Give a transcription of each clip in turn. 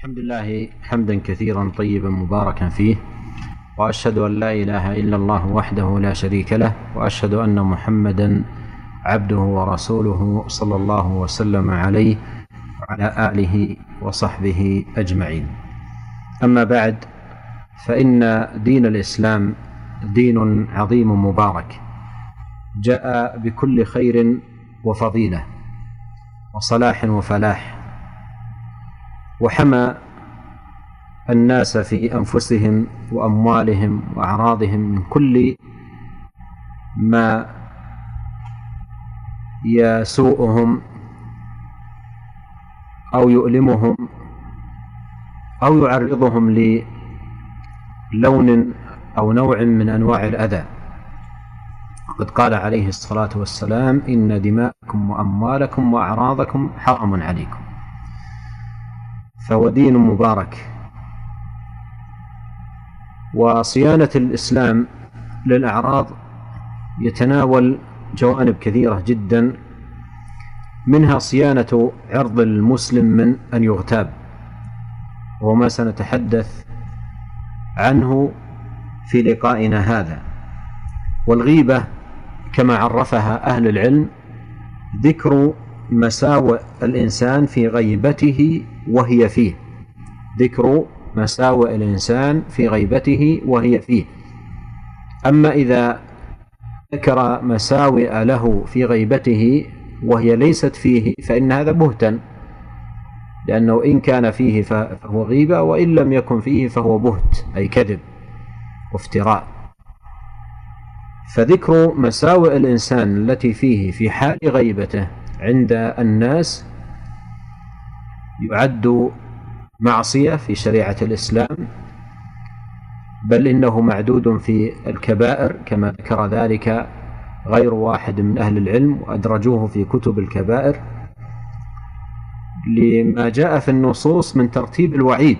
الحمد لله حمدا كثيرا طيبا مباركا فيه وأشهد أن لا إله إلا الله وحده لا شريك له وأشهد أن محمدا عبده ورسوله صلى الله وسلم عليه وعلى آله وصحبه أجمعين. أما بعد فإن دين الإسلام دين عظيم مبارك جاء بكل خير وفضيلة وصلاح وفلاح وحمى الناس في أنفسهم وأموالهم وأعراضهم من كل ما يسوءهم أو يؤلمهم أو يعرضهم للون أو نوع من أنواع الأذى. وقد قال عليه الصلاة والسلام إن دماءكم وأموالكم وأعراضكم حرام عليكم. فهو دين مبارك. وصيانة الإسلام للأعراض يتناول جوانب كثيرة جدا منها صيانة عرض المسلم من أن يغتاب. وما سنتحدث عنه في لقائنا هذا. والغيبة كما عرفها أهل العلم ذكر مساوئ الإنسان في غيبته وهي فيه. ذكر مساوئ الإنسان في غيبته وهي فيه. أما إذا ذكر مساوئ له في غيبته وهي ليست فيه فإن هذا بهتا. لأنه إن كان فيه فهو غيبة وإن لم يكن فيه فهو بهت أي كذب وافتراء. فذكر مساوئ الإنسان التي فيه في حال غيبته عند الناس يعد معصية في شريعة الإسلام بل إنه معدود في الكبائر كما ذكر ذلك غير واحد من أهل العلم وأدرجوه في كتب الكبائر. لما جاء في النصوص من ترتيب الوعيد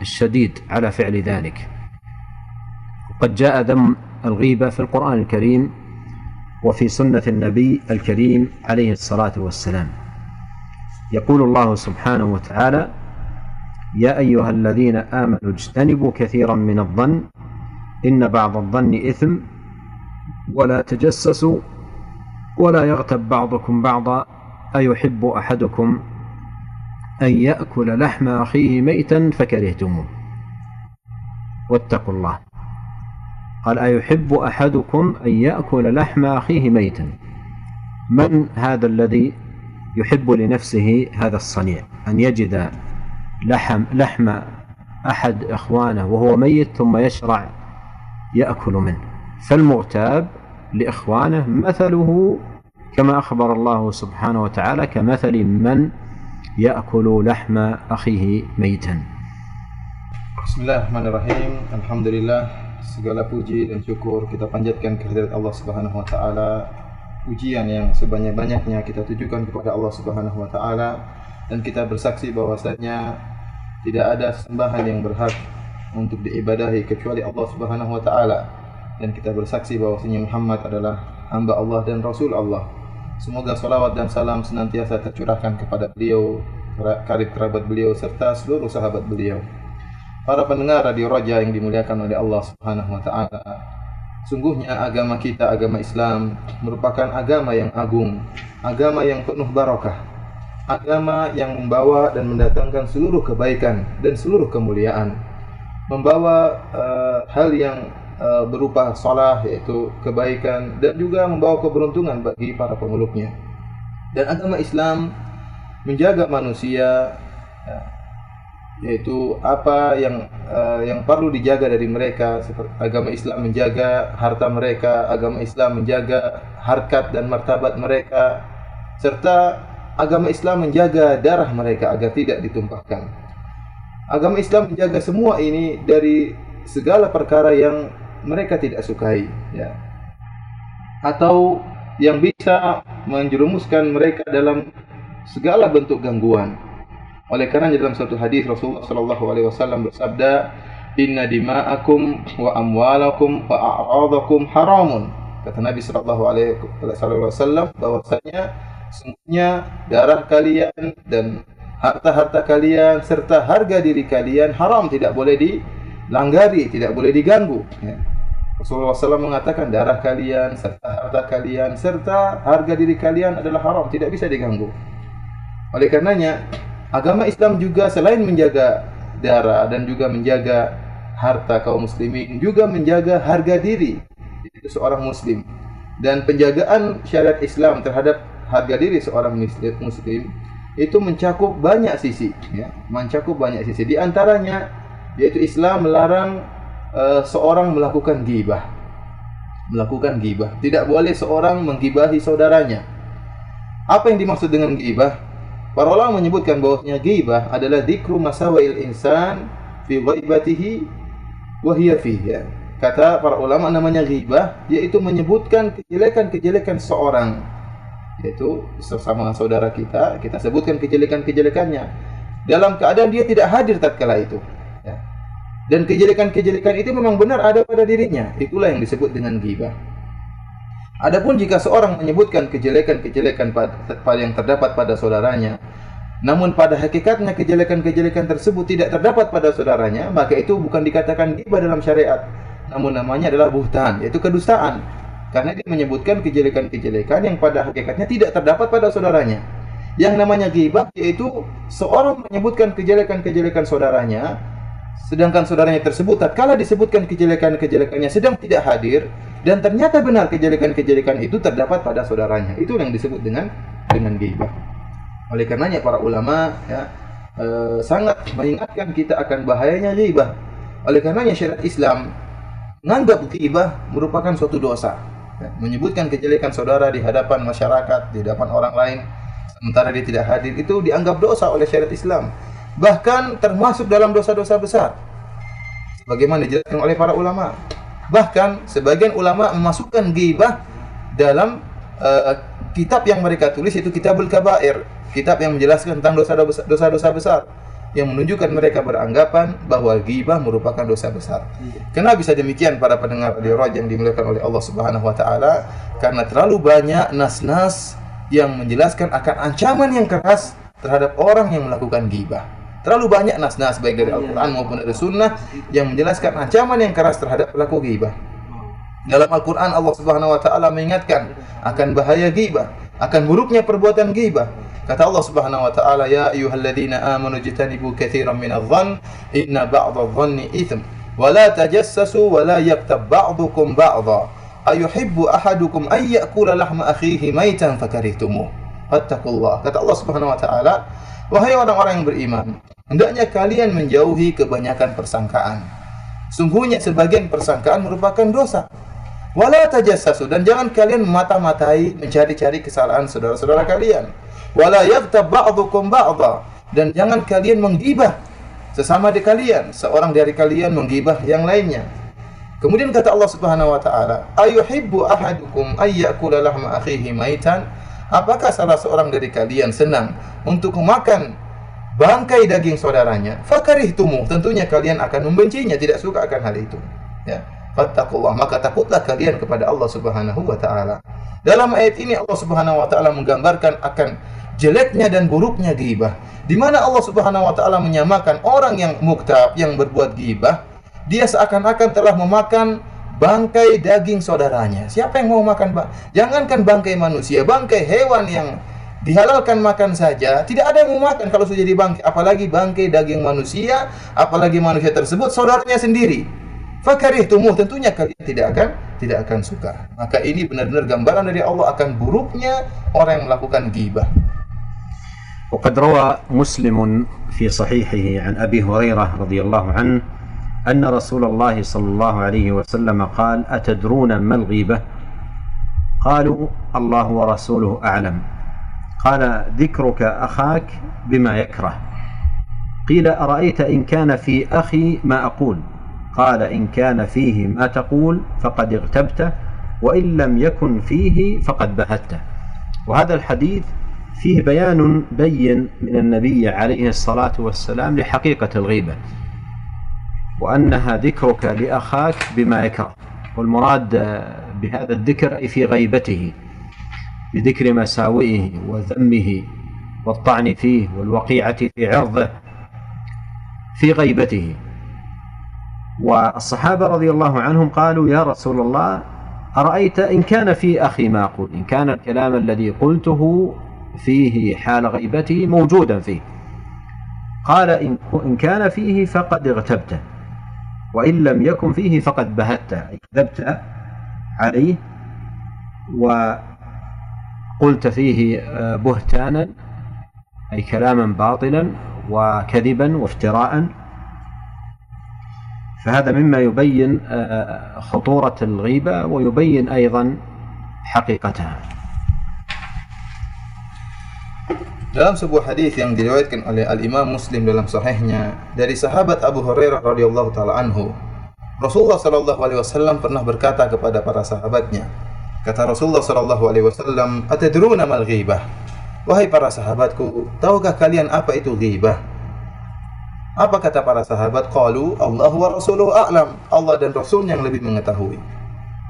الشديد على فعل ذلك. وقد جاء ذم الغيبة في القرآن الكريم وفي سنة النبي الكريم عليه الصلاة والسلام. يقول الله سبحانه وتعالى يا أيها الذين آمنوا اجتنبوا كثيرا من الظن إن بعض الظن إثم ولا تجسسوا ولا يغتب بعضكم بعضا أيحب أحدكم أن يأكل لحم أخيه ميتا فكرهتموه. واتقوا الله. قال أيحب أحدكم أن يأكل لحم أخيه ميتا؟ من هذا الذي يحب لنفسه هذا الصنيع أن يجد لحم لحم أحد إخوانه وهو ميت ثم يشرع يأكل منه. فالمغتاب لإخوانه مثله كما أخبر الله سبحانه وتعالى كمثل من يأكل لحم أخيه ميتا. بسم الله الرحمن الرحيم. الحمد لله segala puji dan syukur kita panjatkan kehadirat Allah Subhanahu wa taala. Pujian yang sebanyak-banyaknya kita tujukan kepada Allah Subhanahu wa taala dan kita bersaksi bahwasanya tidak ada sembahan yang berhak untuk diibadahi kecuali Allah Subhanahu wa taala dan kita bersaksi bahwasanya Muhammad adalah hamba Allah dan rasul Allah. Semoga salawat dan salam senantiasa tercurahkan kepada beliau, karib kerabat beliau serta seluruh sahabat beliau. Para pendengar Radio Raja yang dimuliakan oleh Allah Subhanahu wa taala, Sungguhnya agama kita, agama Islam merupakan agama yang agung, agama yang penuh barakah, agama yang membawa dan mendatangkan seluruh kebaikan dan seluruh kemuliaan, membawa uh, hal yang uh, berupa salah yaitu kebaikan dan juga membawa keberuntungan bagi para pemeluknya. Dan agama Islam menjaga manusia ya, yaitu apa yang uh, yang perlu dijaga dari mereka agama Islam menjaga harta mereka agama Islam menjaga harkat dan martabat mereka serta agama Islam menjaga darah mereka agar tidak ditumpahkan. Agama Islam menjaga semua ini dari segala perkara yang mereka tidak sukai ya. Atau yang bisa menjerumuskan mereka dalam segala bentuk gangguan oleh karena dalam satu hadis Rasulullah sallallahu alaihi wasallam bersabda, "Inna dima'akum wa amwalakum wa a'radakum haramun." Kata Nabi sallallahu alaihi wasallam bahwasanya sungguhnya darah kalian dan harta-harta kalian serta harga diri kalian haram tidak boleh dilanggari, tidak boleh diganggu. Ya. Rasulullah SAW mengatakan darah kalian serta harta kalian serta harga diri kalian adalah haram, tidak bisa diganggu. Oleh karenanya, agama Islam juga selain menjaga darah dan juga menjaga harta kaum muslimin, juga menjaga harga diri itu seorang muslim. Dan penjagaan syariat Islam terhadap harga diri seorang muslim itu mencakup banyak sisi, ya, mencakup banyak sisi. Di antaranya yaitu Islam melarang uh, seorang melakukan gibah. Melakukan gibah. Tidak boleh seorang menggibahi saudaranya. Apa yang dimaksud dengan gibah? Para ulama menyebutkan bahwasanya gibah adalah dzikru masawail insan fi ghaibatihi wa hiya fihi. Kata para ulama namanya ghibah yaitu menyebutkan kejelekan-kejelekan seorang yaitu sesama saudara kita kita sebutkan kejelekan-kejelekannya dalam keadaan dia tidak hadir tatkala itu dan kejelekan-kejelekan itu memang benar ada pada dirinya. Itulah yang disebut dengan ghibah. Adapun jika seorang menyebutkan kejelekan-kejelekan yang terdapat pada saudaranya, namun pada hakikatnya kejelekan-kejelekan tersebut tidak terdapat pada saudaranya, maka itu bukan dikatakan ghibah dalam syariat. Namun namanya adalah buhtan, yaitu kedustaan. Karena dia menyebutkan kejelekan-kejelekan yang pada hakikatnya tidak terdapat pada saudaranya. Yang namanya ghibah yaitu seorang menyebutkan kejelekan-kejelekan saudaranya Sedangkan saudaranya tersebut tatkala disebutkan kejelekan-kejelekannya sedang tidak hadir dan ternyata benar kejelekan-kejelekan itu terdapat pada saudaranya. Itu yang disebut dengan dengan ghibah. Oleh karenanya para ulama ya e, sangat mengingatkan kita akan bahayanya ghibah. Oleh karenanya syariat Islam menganggap ghibah merupakan suatu dosa. Ya, menyebutkan kejelekan saudara di hadapan masyarakat, di hadapan orang lain sementara dia tidak hadir itu dianggap dosa oleh syariat Islam bahkan termasuk dalam dosa-dosa besar. Bagaimana dijelaskan oleh para ulama. Bahkan sebagian ulama memasukkan ghibah dalam uh, kitab yang mereka tulis itu Kitabul Kabair, kitab yang menjelaskan tentang dosa-dosa besar yang menunjukkan mereka beranggapan bahwa ghibah merupakan dosa besar. Kenapa bisa demikian para pendengar di Raj yang dimuliakan oleh Allah Subhanahu wa taala? Karena terlalu banyak nas-nas yang menjelaskan akan ancaman yang keras terhadap orang yang melakukan ghibah. Terlalu banyak nas-nas baik dari iya. Al-Quran maupun dari Sunnah yang menjelaskan ancaman yang keras terhadap pelaku ghibah. Dalam Al-Quran Allah Subhanahu Wa Taala mengingatkan akan bahaya ghibah, akan buruknya perbuatan ghibah. Kata Allah Subhanahu Wa Taala, Ya ayuhalladzina amanu jitanibu kathiran min adh-dhann, inna ba'dha adh-dhanni ithm, la tajassasu wa la yaktab ba'dukum ba'dha. Ayuhibbu ahadukum ay ya'kula lahma akhihi maitan fakarihtumuh. Fattakullah. Kata Allah Subhanahu Wa Taala, Wahai orang-orang yang beriman, hendaknya kalian menjauhi kebanyakan persangkaan. Sungguhnya sebagian persangkaan merupakan dosa. Wala tajassasu dan jangan kalian memata-matai mencari-cari kesalahan saudara-saudara kalian. Wala yaghtab ba'dukum ba'dha dan jangan kalian menggibah sesama di kalian, seorang dari kalian menggibah yang lainnya. Kemudian kata Allah Subhanahu wa taala, "Ayuhibbu ahadukum ayyakula lahma akhihi maitan?" Apakah salah seorang dari kalian senang untuk memakan bangkai daging saudaranya? Fakarih tumu, tentunya kalian akan membencinya, tidak suka akan hal itu. Ya. Fattakullah, maka takutlah kalian kepada Allah Subhanahu wa taala. Dalam ayat ini Allah Subhanahu wa taala menggambarkan akan jeleknya dan buruknya ghibah. Di mana Allah Subhanahu wa taala menyamakan orang yang muktab yang berbuat ghibah, dia seakan-akan telah memakan bangkai daging saudaranya. Siapa yang mau makan bang? Jangankan bangkai manusia, bangkai hewan yang dihalalkan makan saja, tidak ada yang mau makan kalau sudah jadi bangkai, apalagi bangkai daging manusia, apalagi manusia tersebut saudaranya sendiri. Fakarih tumuh tentunya kalian tidak akan tidak akan suka. Maka ini benar-benar gambaran dari Allah akan buruknya orang yang melakukan ghibah. وقد روى مسلم في صحيحه عن ابي هريره رضي الله عنه أن رسول الله صلى الله عليه وسلم قال أتدرون ما الغيبة؟ قالوا الله ورسوله أعلم. قال ذكرك أخاك بما يكره. قيل أرأيت إن كان في أخي ما أقول؟ قال إن كان فيه ما تقول فقد اغتبته وإن لم يكن فيه فقد بهته وهذا الحديث فيه بيان بين من النبي عليه الصلاة والسلام لحقيقة الغيبة. وأنها ذكرك لأخاك بما يكره والمراد بهذا الذكر أي في غيبته بذكر مساوئه وذمه والطعن فيه والوقيعة في عرضه في غيبته. والصحابة رضي الله عنهم قالوا يا رسول الله أرأيت إن كان في أخي ما أقول إن كان الكلام الذي قلته فيه حال غيبتي موجودا فيه. قال إن كان فيه فقد اغتبته. وإن لم يكن فيه فقد بهته أي كذبت عليه وقلت فيه آه، بهتانا أي كلاما باطلا وكذبا وافتراء. فهذا مما يبين آه، خطورة الغيبة ويبين أيضا حقيقتها. Dalam sebuah hadis yang diriwayatkan oleh Al Imam Muslim dalam sahihnya dari sahabat Abu Hurairah radhiyallahu taala anhu, Rasulullah sallallahu alaihi wasallam pernah berkata kepada para sahabatnya, kata Rasulullah sallallahu alaihi wasallam, "Atadruna mal ghibah?" Wahai para sahabatku, tahukah kalian apa itu ghibah? Apa kata para sahabat? Qalu Allah wa rasuluhu a'lam. Allah dan Rasul yang lebih mengetahui.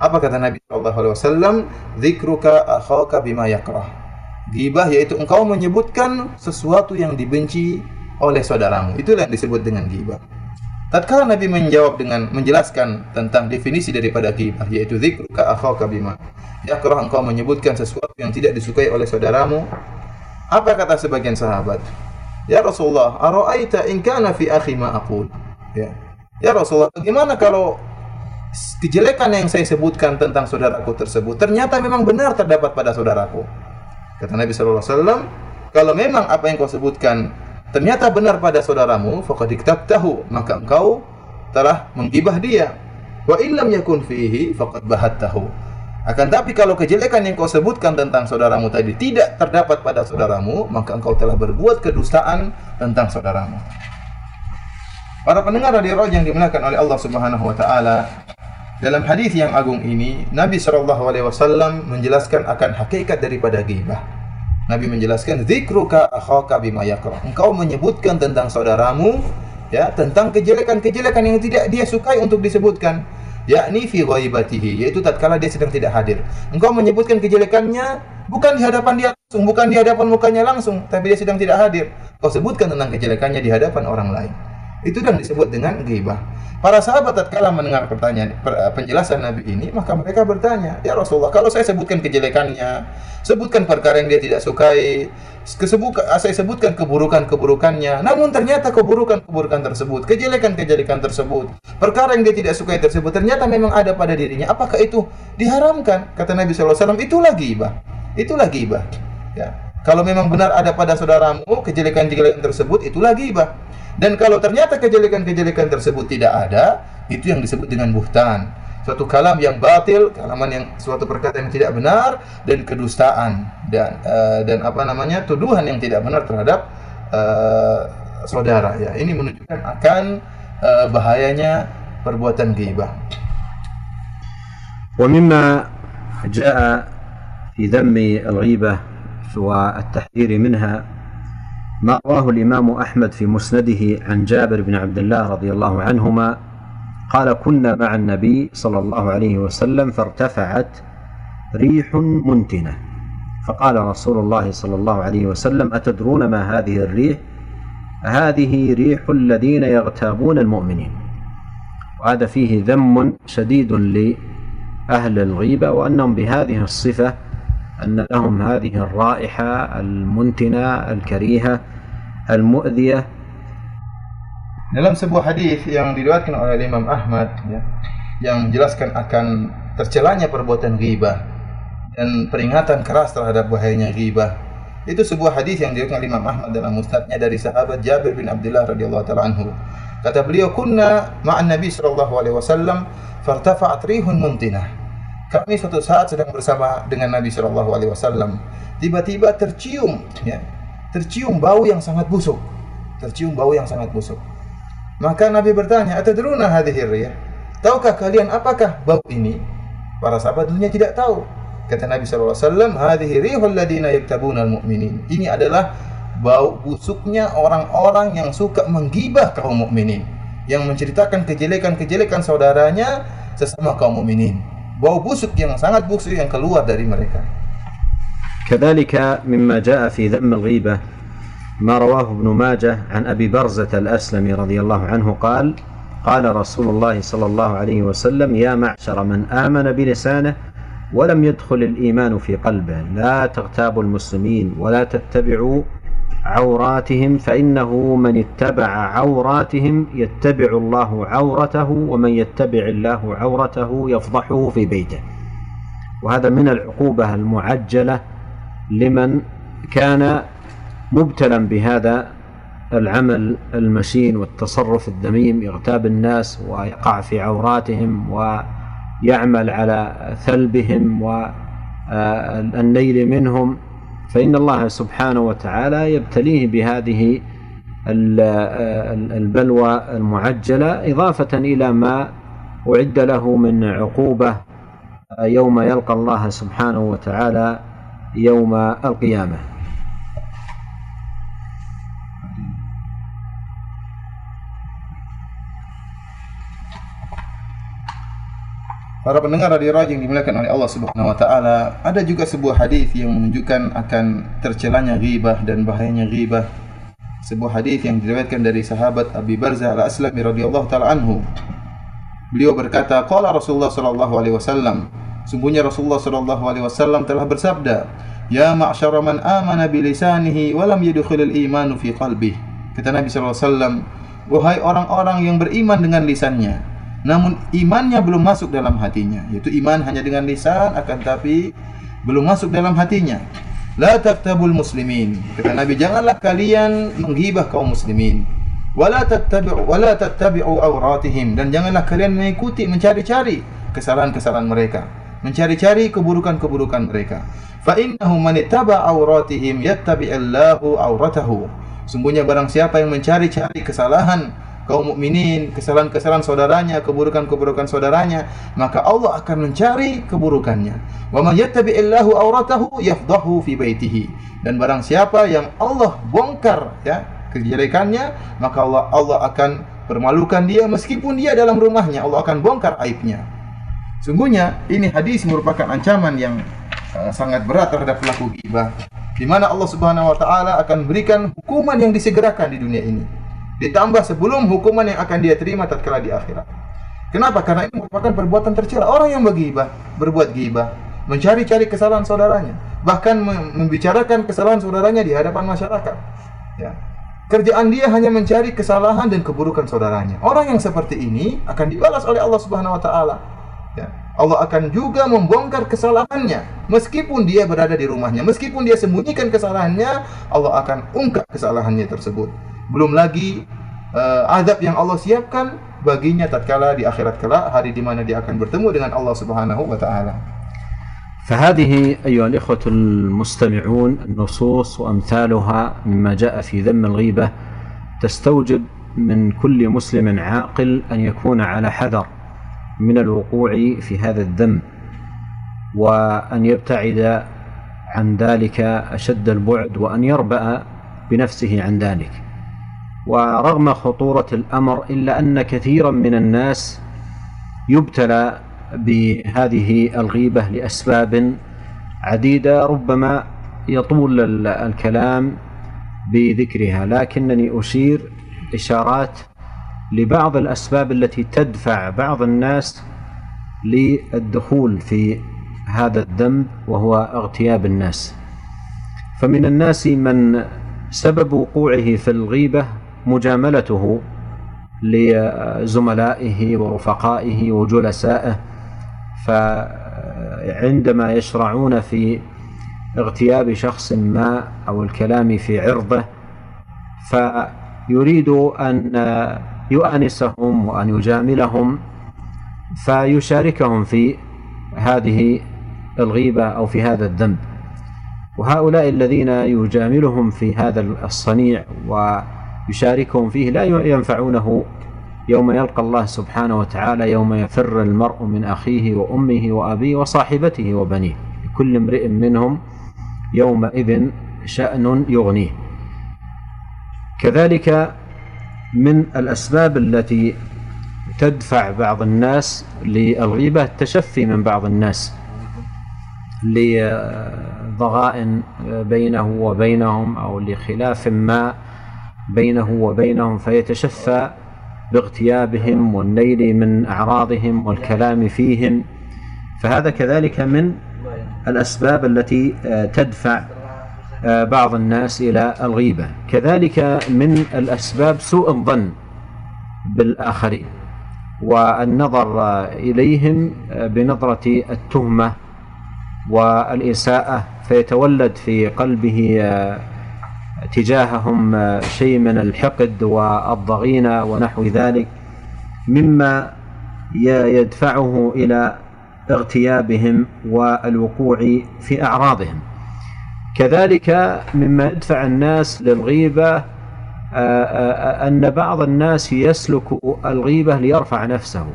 Apa kata Nabi sallallahu alaihi wasallam? Dzikruka akhaka bima yakrah. Gibah yaitu engkau menyebutkan sesuatu yang dibenci oleh saudaramu. Itulah yang disebut dengan gibah. Tatkala Nabi menjawab dengan menjelaskan tentang definisi daripada gibah yaitu dzikruka akhaka bima. Yakrah engkau menyebutkan sesuatu yang tidak disukai oleh saudaramu. Apa kata sebagian sahabat? Ya Rasulullah, ara'aita in kana fi akhi ma aqul? Ya. Ya Rasulullah, bagaimana kalau kejelekan yang saya sebutkan tentang saudaraku tersebut ternyata memang benar terdapat pada saudaraku? Kata Nabi sallallahu alaihi wasallam, kalau memang apa yang kau sebutkan ternyata benar pada saudaramu, faqad tahu maka engkau telah menggibah dia. Wa illam yakun fihi faqad tahu. Akan tapi kalau kejelekan yang kau sebutkan tentang saudaramu tadi tidak terdapat pada saudaramu, maka engkau telah berbuat kedustaan tentang saudaramu. Para pendengar radio yang dimuliakan oleh Allah Subhanahu wa taala, dalam hadis yang agung ini, Nabi Shallallahu Alaihi Wasallam menjelaskan akan hakikat daripada ghibah. Nabi menjelaskan, "Dzikruka akhaka bima yakrah." Engkau menyebutkan tentang saudaramu ya, tentang kejelekan-kejelekan yang tidak dia sukai untuk disebutkan. Yakni fi ghaibatihi, yaitu tatkala dia sedang tidak hadir. Engkau menyebutkan kejelekannya bukan di hadapan dia langsung, bukan di hadapan mukanya langsung, tapi dia sedang tidak hadir. Kau sebutkan tentang kejelekannya di hadapan orang lain. Itu yang disebut dengan ghibah. Para sahabat tatkala mendengar pertanyaan eh, penjelasan Nabi ini, maka mereka bertanya, "Ya Rasulullah, kalau saya sebutkan kejelekannya, sebutkan perkara yang dia tidak sukai, kesebuka, ah, saya sebutkan keburukan-keburukannya, namun ternyata keburukan-keburukan tersebut, kejelekan-kejelekan tersebut, perkara yang dia tidak sukai tersebut ternyata memang ada pada dirinya. Apakah itu diharamkan?" Kata Nabi wasallam, "Itulah ghibah." Itulah ghibah. Ya. Kalau memang benar ada pada saudaramu kejelekan-kejelekan tersebut, itulah ghibah. Dan kalau ternyata kejelekan-kejelekan tersebut tidak ada, itu yang disebut dengan buhtan. Suatu kalam yang batil, kalaman yang suatu perkataan yang tidak benar dan kedustaan dan uh, dan apa namanya tuduhan yang tidak benar terhadap uh, saudara ya. Ini menunjukkan akan uh, bahayanya perbuatan ghibah. ومما جاء في ذم والتحذير منها ما رواه الإمام أحمد في مسنده عن جابر بن عبد الله رضي الله عنهما قال كنا مع النبي صلى الله عليه وسلم فارتفعت ريح منتنة. فقال رسول الله صلى الله عليه وسلم أتدرون ما هذه الريح؟ هذه ريح الذين يغتابون المؤمنين. وهذا فيه ذم شديد لأهل الغيبة وأنهم بهذه الصفة أن لهم هذه الرائحة المنتنة الكريهة المؤذية Dalam sebuah hadis yang diriwayatkan oleh Imam Ahmad ya, yang menjelaskan akan tercelanya perbuatan ghibah dan peringatan keras terhadap bahayanya ghibah. Itu sebuah hadis yang diriwayatkan oleh Imam Ahmad dalam musnadnya dari sahabat Jabir bin Abdullah radhiyallahu taala anhu. Kata beliau, "Kunna ma'an Nabi sallallahu alaihi wasallam fartafa'at rihun muntinah." Kami suatu saat sedang bersama dengan Nabi Shallallahu Alaihi Wasallam. Tiba-tiba tercium, ya, tercium bau yang sangat busuk. Tercium bau yang sangat busuk. Maka Nabi bertanya, "Atadruna hadhihi riyah?" Tahukah kalian apakah bau ini? Para sahabat dulunya tidak tahu. Kata Nabi sallallahu alaihi wasallam, "Hadhihi rihul ladina yaktabuna al-mu'minin." Ini adalah bau busuknya orang-orang yang suka menggibah kaum mukminin, yang menceritakan kejelekan-kejelekan saudaranya sesama kaum mukminin. Bau busuk yang sangat busuk yang keluar dari mereka. كذلك مما جاء في ذم الغيبة ما رواه ابن ماجه عن أبي برزة الأسلمي رضي الله عنه قال قال رسول الله صلى الله عليه وسلم يا معشر من آمن بلسانه ولم يدخل الإيمان في قلبه لا تغتابوا المسلمين ولا تتبعوا عوراتهم فإنه من اتبع عوراتهم يتبع الله عورته ومن يتبع الله عورته يفضحه في بيته. وهذا من العقوبة المعجلة لمن كان مبتلا بهذا العمل المشين والتصرف الذميم يغتاب الناس ويقع في عوراتهم ويعمل على ثلبهم والنيل منهم. فإن الله سبحانه وتعالى يبتليه بهذه البلوى المعجلة إضافة إلى ما أعد له من عقوبة يوم يلقى الله سبحانه وتعالى يوم القيامة. Para pendengar radio Raja yang dimuliakan oleh Allah Subhanahu wa taala, ada juga sebuah hadis yang menunjukkan akan tercelanya ghibah dan bahayanya ghibah. Sebuah hadis yang diriwayatkan dari sahabat Abi Barzah Al-Aslami radhiyallahu taala anhu. Beliau berkata, qala Rasulullah sallallahu alaihi wasallam, sungguhnya Rasulullah sallallahu alaihi wasallam telah bersabda, "Ya ma'syara man amana bi lisanihi wa lam yadkhulul imanu fi qalbihi." Kata Nabi sallallahu alaihi wasallam, "Wahai orang-orang yang beriman dengan lisannya, namun imannya belum masuk dalam hatinya. Yaitu iman hanya dengan lisan akan tapi belum masuk dalam hatinya. La taktabul muslimin. Kata Nabi janganlah kalian menghibah kaum muslimin. Wala tattabi'u wala tattabi'u awratihim. Dan janganlah kalian mengikuti mencari-cari kesalahan-kesalahan mereka. Mencari-cari keburukan-keburukan mereka. Fa innahu man ittaba awratihim yattabi'allahu awratahu. Sungguhnya barang siapa yang mencari-cari kesalahan kaum mukminin, kesalahan-kesalahan saudaranya, keburukan-keburukan saudaranya, maka Allah akan mencari keburukannya. Wa may yattabi'illahu auratahu yafdahu fi baitihi. Dan barang siapa yang Allah bongkar ya kejelekannya, maka Allah Allah akan permalukan dia meskipun dia dalam rumahnya, Allah akan bongkar aibnya. Sungguhnya ini hadis merupakan ancaman yang uh, sangat berat terhadap pelaku ghibah di mana Allah Subhanahu wa taala akan berikan hukuman yang disegerakan di dunia ini ditambah sebelum hukuman yang akan dia terima tatkala di akhirat. Kenapa? Karena ini merupakan perbuatan tercela. Orang yang bergibah, berbuat gibah, mencari-cari kesalahan saudaranya, bahkan membicarakan kesalahan saudaranya di hadapan masyarakat. Ya. Kerjaan dia hanya mencari kesalahan dan keburukan saudaranya. Orang yang seperti ini akan dibalas oleh Allah Subhanahu wa taala. Ya. Allah akan juga membongkar kesalahannya meskipun dia berada di rumahnya, meskipun dia sembunyikan kesalahannya, Allah akan ungkap kesalahannya tersebut. Belum lagi uh, azab yang Allah siapkan baginya tatkala di akhirat kelak hari di mana dia akan bertemu dengan Allah Subhanahu wa taala. فهذه أيها الإخوة المستمعون النصوص وأمثالها مما جاء في ذم الغيبة تستوجب من كل مسلم عاقل أن يكون على حذر من الوقوع في هذا الذنب وأن يبتعد عن ذلك أشد البعد وأن يربأ بنفسه عن ذلك ورغم خطورة الأمر إلا أن كثيرا من الناس يبتلى بهذه الغيبة لأسباب عديدة ربما يطول الكلام بذكرها. لكنني أشير إشارات لبعض الأسباب التي تدفع بعض الناس للدخول في هذا الذنب وهو اغتياب الناس. فمن الناس من سبب وقوعه في الغيبة مجاملته لزملائه ورفقائه وجلسائه فعندما يشرعون في اغتياب شخص ما أو الكلام في عرضه فيريد أن يؤانسهم وأن يجاملهم فيشاركهم في هذه الغيبة أو في هذا الذنب. وهؤلاء الذين يجاملهم في هذا الصنيع و يشاركهم فيه لا ينفعونه. يوم يلقى الله سبحانه وتعالى يوم يفر المرء من أخيه وأمه وأبيه وصاحبته وبنيه. لكل امرئ منهم يومئذ شأن يغنيه. كذلك من الأسباب التي تدفع بعض الناس للغيبة التشفي من بعض الناس لضغائن بينه وبينهم أو لخلاف ما بينه وبينهم فيتشفى باغتيابهم والنيل من أعراضهم والكلام فيهم. فهذا كذلك من الأسباب التي تدفع بعض الناس إلى الغيبة. كذلك من الأسباب سوء الظن بالآخرين والنظر إليهم بنظرة التهمة والإساءة. فيتولد في قلبه تجاههم شيء من الحقد والضغينة ونحو ذلك مما يدفعه إلى اغتيابهم والوقوع في أعراضهم. كذلك مما يدفع الناس للغيبة أن بعض الناس يسلك الغيبة ليرفع نفسه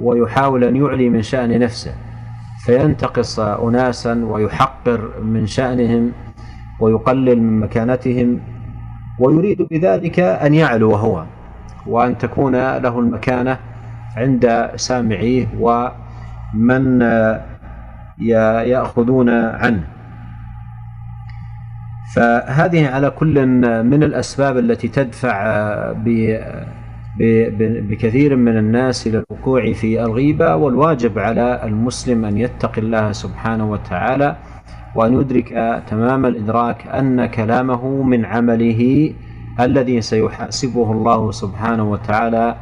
ويحاول أن يعلي من شأن نفسه فينتقص أناسا ويحقر من شأنهم. ويقلل من مكانتهم ويريد بذلك أن يعلو هو وأن تكون له المكانة عند سامعيه ومن يأخذون عنه. فهذه على كل من الأسباب التي تدفع بكثير من الناس إلى الوقوع في الغيبة والواجب على المسلم أن يتقي الله سبحانه وتعالى وأن يدرك تمام الإدراك أن كلامه من عمله الذي سيحاسبه الله سبحانه وتعالى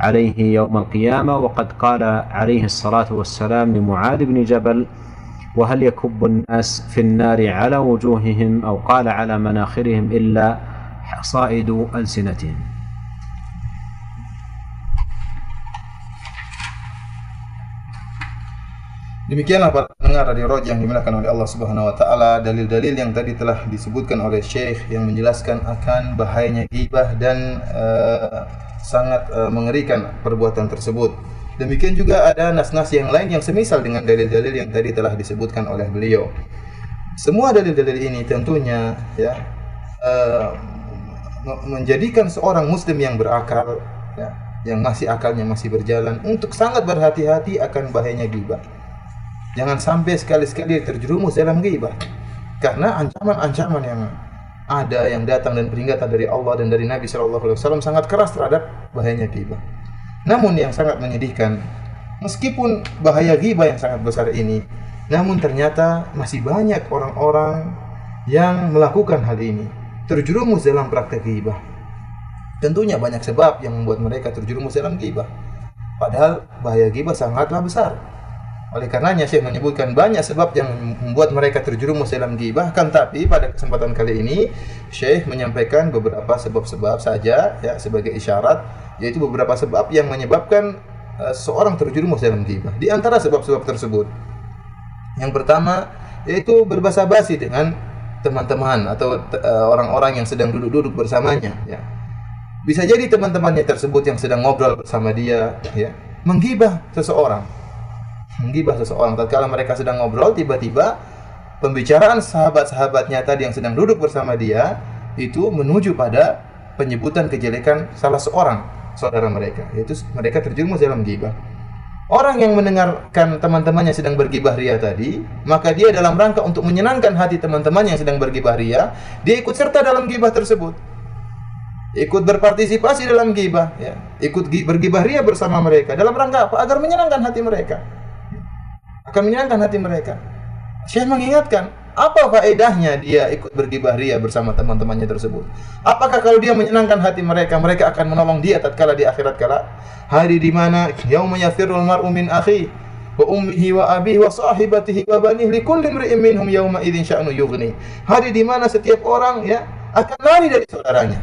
عليه يوم القيامة. وقد قال عليه الصلاة والسلام لمعاذ بن جبل وهل يكب الناس في النار على وجوههم أو قال على مناخرهم إلا حصائد ألسنتهم؟ Demikianlah para pendengar radio Roj yang dimuliakan oleh Allah Subhanahu wa taala, dalil-dalil yang tadi telah disebutkan oleh Syekh yang menjelaskan akan bahayanya ghibah dan uh, sangat uh, mengerikan perbuatan tersebut. Demikian juga ada nas-nas yang lain yang semisal dengan dalil-dalil yang tadi telah disebutkan oleh beliau. Semua dalil-dalil ini tentunya ya uh, menjadikan seorang muslim yang berakal ya, yang masih akalnya masih berjalan untuk sangat berhati-hati akan bahayanya ghibah Jangan sampai sekali-sekali terjerumus dalam ghibah. Karena ancaman-ancaman yang ada yang datang dan peringatan dari Allah dan dari Nabi Shallallahu Alaihi Wasallam sangat keras terhadap bahayanya ghibah. Namun yang sangat menyedihkan, meskipun bahaya ghibah yang sangat besar ini, namun ternyata masih banyak orang-orang yang melakukan hal ini, terjerumus dalam praktek ghibah. Tentunya banyak sebab yang membuat mereka terjerumus dalam ghibah. Padahal bahaya ghibah sangatlah besar. Oleh karenanya saya menyebutkan banyak sebab yang membuat mereka terjerumus dalam ghibah kan tapi pada kesempatan kali ini Syekh menyampaikan beberapa sebab-sebab saja ya sebagai isyarat yaitu beberapa sebab yang menyebabkan uh, seorang terjerumus dalam ghibah. Di antara sebab-sebab tersebut yang pertama yaitu berbahasa basi dengan teman-teman atau uh, orang-orang yang sedang duduk-duduk bersamanya ya. Bisa jadi teman-temannya tersebut yang sedang ngobrol bersama dia ya menggibah seseorang menggibah seseorang tatkala mereka sedang ngobrol tiba-tiba pembicaraan sahabat-sahabatnya tadi yang sedang duduk bersama dia itu menuju pada penyebutan kejelekan salah seorang saudara mereka yaitu mereka terjerumus dalam gibah Orang yang mendengarkan teman-temannya sedang bergibah ria tadi, maka dia dalam rangka untuk menyenangkan hati teman-teman yang sedang bergibah ria, dia ikut serta dalam gibah tersebut. Ikut berpartisipasi dalam gibah, ya. Ikut bergibah ria bersama mereka dalam rangka apa? Agar menyenangkan hati mereka akan menyenangkan hati mereka. Syekh mengingatkan, apa faedahnya dia ikut bergibah ria bersama teman-temannya tersebut? Apakah kalau dia menyenangkan hati mereka, mereka akan menolong dia tatkala di akhirat kala? Hari di mana yauma yafirrul mar'u min akhi wa ummihi wa abihi wa sahibatihi wa banihi likulli imri'in minhum yauma idzin sya'nu yughni. Hari di mana setiap orang ya akan lari dari saudaranya.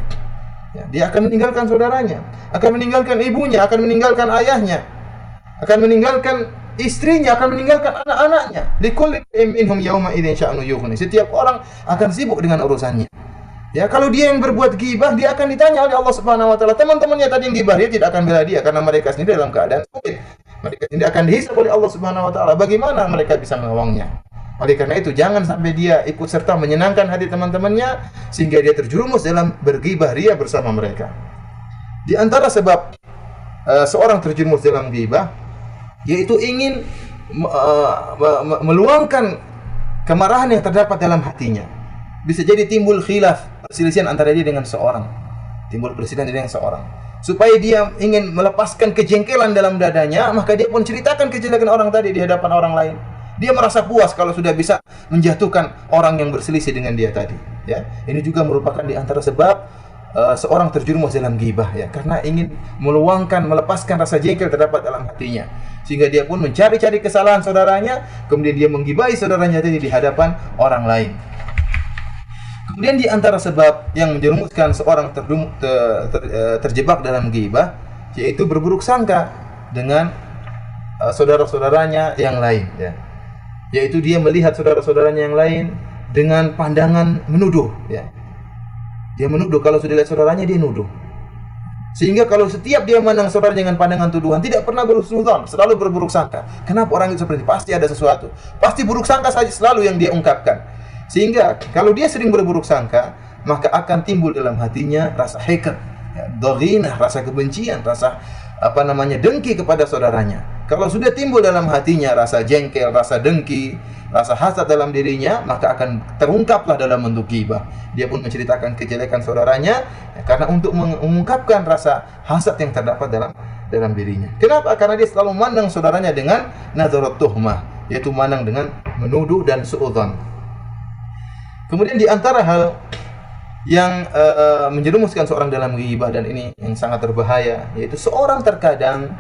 Ya, dia akan meninggalkan saudaranya, akan meninggalkan ibunya, akan meninggalkan ayahnya, akan meninggalkan istrinya akan meninggalkan anak-anaknya. Likulli minhum yauma idzin sya'nu yughni. Setiap orang akan sibuk dengan urusannya. Ya, kalau dia yang berbuat gibah, dia akan ditanya oleh Allah Subhanahu wa taala. Teman-temannya tadi yang gibah, dia tidak akan bela dia karena mereka sendiri dalam keadaan sulit. Mereka tidak akan dihisab oleh Allah Subhanahu wa taala. Bagaimana mereka bisa menolongnya? Oleh karena itu, jangan sampai dia ikut serta menyenangkan hati teman-temannya sehingga dia terjerumus dalam bergibah ria bersama mereka. Di antara sebab uh, seorang terjerumus dalam gibah yaitu ingin uh, meluangkan kemarahan yang terdapat dalam hatinya. Bisa jadi timbul khilaf, perselisihan antara dia dengan seorang. Timbul perselisihan dengan seorang. Supaya dia ingin melepaskan kejengkelan dalam dadanya, maka dia pun ceritakan kejelekan orang tadi di hadapan orang lain. Dia merasa puas kalau sudah bisa menjatuhkan orang yang berselisih dengan dia tadi. Ya, ini juga merupakan di antara sebab uh, seorang terjerumus dalam gibah ya, karena ingin meluangkan, melepaskan rasa jengkel terdapat dalam hatinya sehingga dia pun mencari-cari kesalahan saudaranya, kemudian dia menggibahi saudaranya tadi di hadapan orang lain. Kemudian di antara sebab yang menjerumuskan seorang ter, ter, eh, terjebak dalam gibah yaitu berburuk sangka dengan uh, saudara-saudaranya yang lain ya. Yaitu dia melihat saudara-saudaranya yang lain dengan pandangan menuduh ya. Dia menuduh kalau sudah lihat saudaranya dia nuduh. Sehingga kalau setiap dia memandang saudara dengan pandangan tuduhan, tidak pernah berusnudon, selalu berburuk sangka. Kenapa orang itu seperti? Pasti ada sesuatu. Pasti buruk sangka saja selalu yang dia ungkapkan. Sehingga kalau dia sering berburuk sangka, maka akan timbul dalam hatinya rasa hekar, ya, dorinah, rasa kebencian, rasa apa namanya dengki kepada saudaranya. Kalau sudah timbul dalam hatinya rasa jengkel, rasa dengki, rasa hasad dalam dirinya, maka akan terungkaplah dalam bentuk gibah. Dia pun menceritakan kejelekan saudaranya ya, karena untuk mengungkapkan rasa hasad yang terdapat dalam dalam dirinya. Kenapa? Karena dia selalu memandang saudaranya dengan nazarat tuhmah, yaitu memandang dengan menuduh dan suudzon. Kemudian di antara hal yang uh, menjerumuskan seorang dalam ghibah dan ini yang sangat berbahaya yaitu seorang terkadang